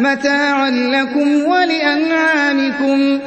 مَّتَاعًا لَّكُمْ وَلِأَنْعَامِكُمْ.